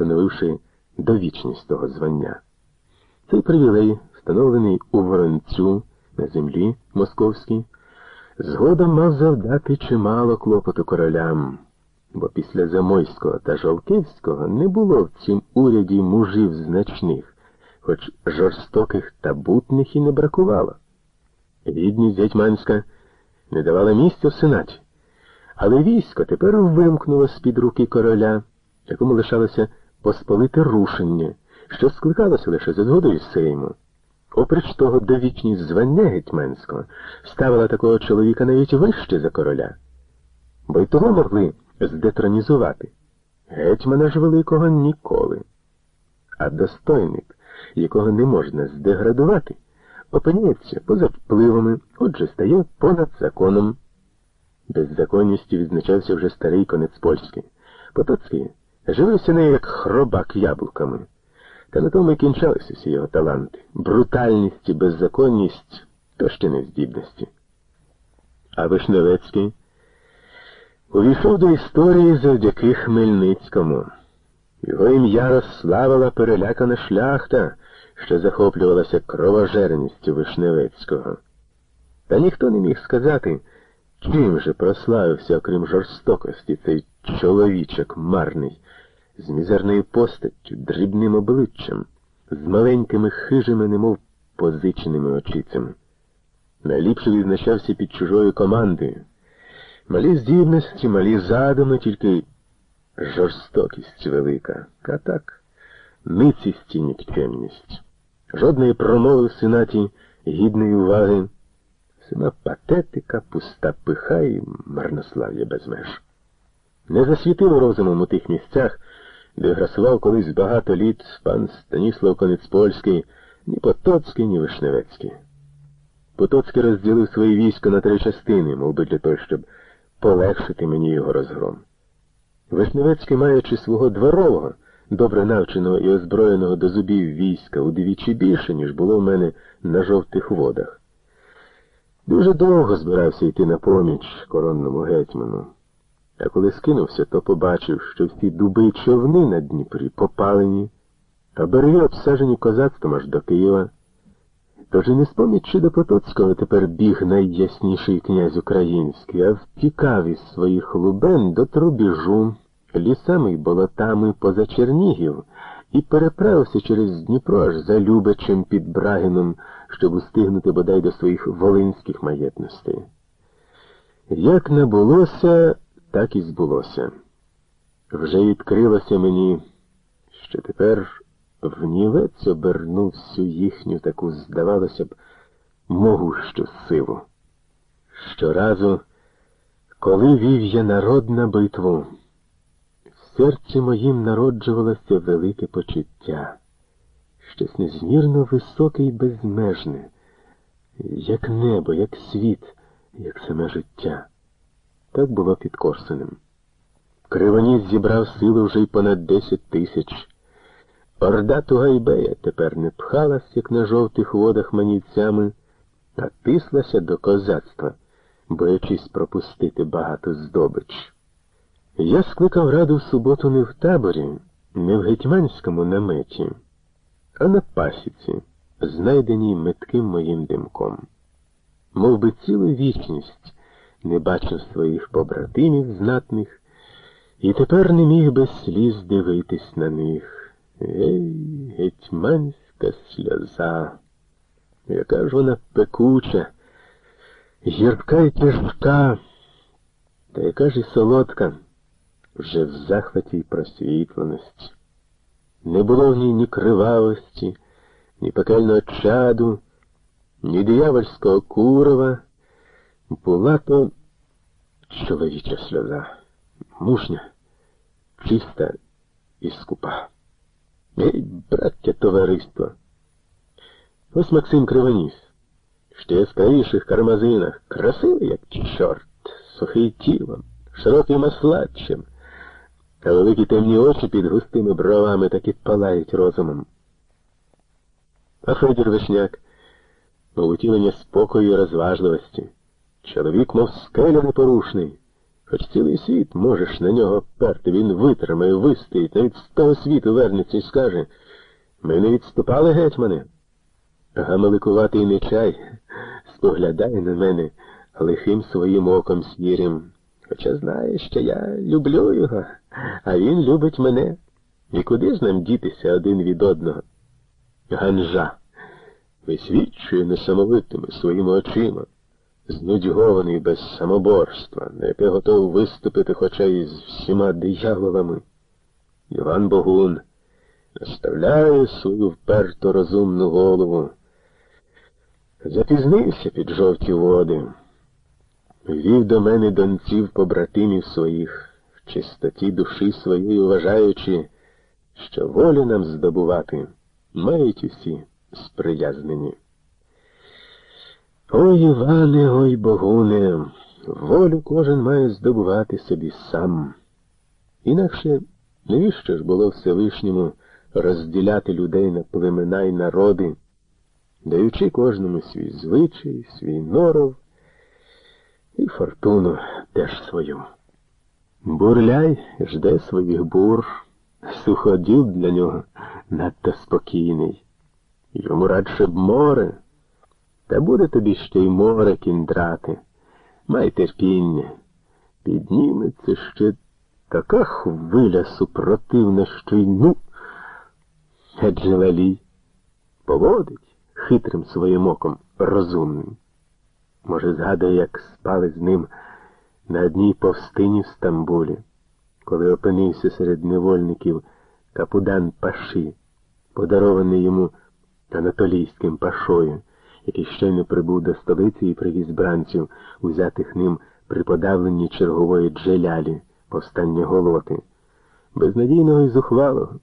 встановивши довічність того звання. Цей привілей, встановлений у Воронцю на землі московській, згодом мав завдати чимало клопоту королям, бо після Замойського та Жолківського не було в цім уряді мужів значних, хоч жорстоких та бутних і не бракувало. Рідність Гетьманська не давала місця в сенаті, але військо тепер вимкнуло з-під руки короля, якому лишалося посполите рушення, що скликалося лише за згодою Сейму. Оприч того, довічність звання гетьманського ставила такого чоловіка навіть вище за короля, бо й того могли здетронізувати. Гетьмана ж великого ніколи. А достойник, якого не можна здеградувати, опиняється поза впливами, отже стає понад законом. Беззаконністю відзначався вже старий конець польський. Потоцький живився не як хробак яблуками. Та на тому й кінчалися всі його таланти. Брутальність і беззаконність то ще не здібності. А Вишневецький увійшов до історії завдяки Хмельницькому. Його ім'я розславила перелякана шляхта, що захоплювалася кровожерністю Вишневецького. Та ніхто не міг сказати, чим же прославився, окрім жорстокості, цей чоловічок марний з мізерною постаттю, дрібним обличчям, з маленькими хижими, немов позиченими очицями. Найліпше відзначався під чужою командою. Малі здібності, малі задуми, тільки жорстокість велика. А так, ницість і нікчемність. Жодної промови в сенаті гідної уваги. Сама патетика, пуста пиха і марнослав'я без меж. Не засвітило розумом у тих місцях, де грасував колись багато літ пан Станіслав Конецпольський, ні Потоцький, ні Вишневецький. Потоцький розділив свої війська на три частини, мов би для того, щоб полегшити мені його розгром. Вишневецький, маючи свого дворового, добре навченого і озброєного до зубів війська удвічі більше, ніж було в мене на жовтих водах. Дуже довго збирався йти на поміч коронному гетьману. А коли скинувся, то побачив, що всі дуби й човни на Дніпрі попалені, а береги обсажені козацтвом аж до Києва. Тож і не споміть, чи до Потоцького тепер біг найясніший князь український, а втікав із своїх лубен до Трубіжу, лісами й болотами поза Чернігів, і переправився через Дніпро аж за Любичем під Брагином, щоб устигнути бодай до своїх волинських маєтностей. Як набулося, так і збулося. Вже відкрилося мені, що тепер внівець обернув всю їхню таку, здавалося б, могущу силу. Щоразу, коли вів я народ на битву, в серці моїм народжувалося велике почуття, щось незмірно високе і безмежне, як небо, як світ, як саме життя. Так було під Корсунем. Кривоніс зібрав сили вже й понад десять тисяч. Орда Тугайбея тепер не пхалась, як на жовтих водах манівцями, а тислася до козацтва, боячись пропустити багато здобич. Я скликав раду в суботу не в таборі, не в гетьманському наметі, а на пасіці, знайденій метким моїм димком. Мов би цілу вічність не бачив своїх побратимів знатних, і тепер не міг без сліз дивитись на них. Ей, гетьманська сльоза, яка ж вона пекуча, гірка й тяжка, та яка ж і солодка, вже в захваті й просвітленості. Не було в ній ні кривавості, ні пекельного чаду, ні диявольського курова. Була то чоловіча сльоза, мужня, чиста і скупа. Ей, браття товариство. Ось Максим Кривоніс, ще яскравіших кармазинах, красивий, як чорт, сухий тілом, широким маслачем, а великі темні очі під густими бровами таки палають розумом. А Федір Вишняк, утілення спокою і розважливості. Чоловік, мов скеля непорушний, Хоч цілий світ можеш на нього перти, він витримає, вистоїть, навіть з того світу вернеться і скаже. Ми не відступали, гетьмане. Гамаликуватий нечай споглядає на мене лихим своїм оком сірим. Хоча знає, що я люблю його, а він любить мене. І куди ж нам дітися один від одного? Ганжа висвічує несамовитими своїми очима, знудьгований без самоборства, на яке готов виступити хоча й з всіма дияволами. Іван Богун наставляє свою вперто розумну голову. Запізнився під жовті води, вів до мене донців побратимів своїх, в чистоті душі своєї вважаючи, що волю нам здобувати мають усі сприязнені. Ой, Іване, ой Богуне, волю кожен має здобувати собі сам. Інакше навіщо ж було Всевишньому розділяти людей на племена й народи, даючи кожному свій звичай, свій норов і фортуну теж свою. Бурляй жде своїх бур, суходіл для нього надто спокійний. Йому радше б море, та буде тобі ще й море кіндрати. Май терпіння. Підніметься ще така хвиля супротивна, що й ну. Адже лалій поводить хитрим своїм оком розумним. Може, згадує, як спали з ним на одній повстині в Стамбулі, коли опинився серед невольників капудан Паші, подарований йому анатолійським пашою, який щойно прибув до столиці і привіз бранців, узятих ним при подавленні чергової джелялі, повстання голоти, безнадійного і зухвалого.